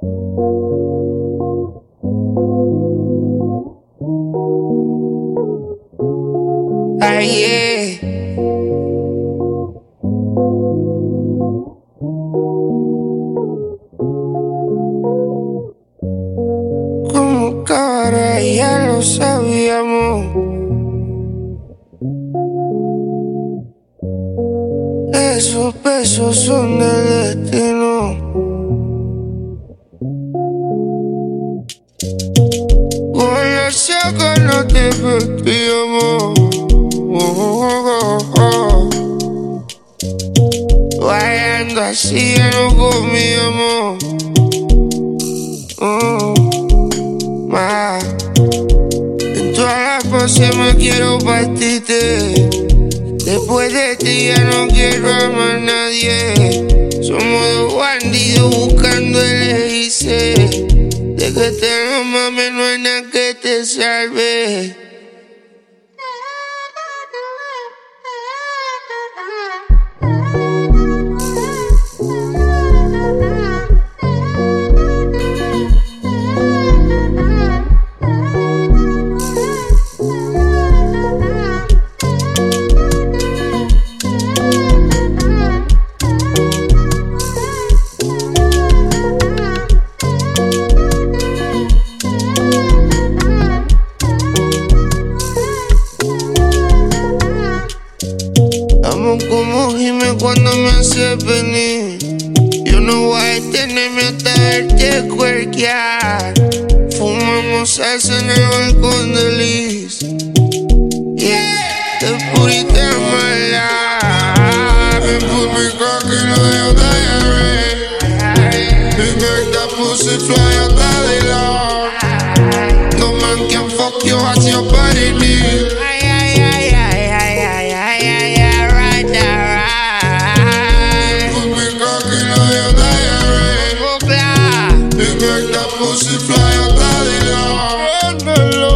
Ay, yeah. Como cara ya lo sabíamos. Esos besos son del destino. No te vestíamos. Bailando así ya no comíamos. Mm, ma. En todas las poses me quiero partirte. Después de ti ya no quiero a más nadie. Somos dos bandidos buscando el hice. De que te lo no hay nada que te salve. Amo como gime cuando me hace venir. Yo no voy a detenerme hasta verte cuerquear. Fumamos salsa en el balcón de Liz. Yeah, te purita mala. Me put me cock in the diarrhea. Me make that pussy fly out the law. No man can fuck you as your body need. crucify your body down.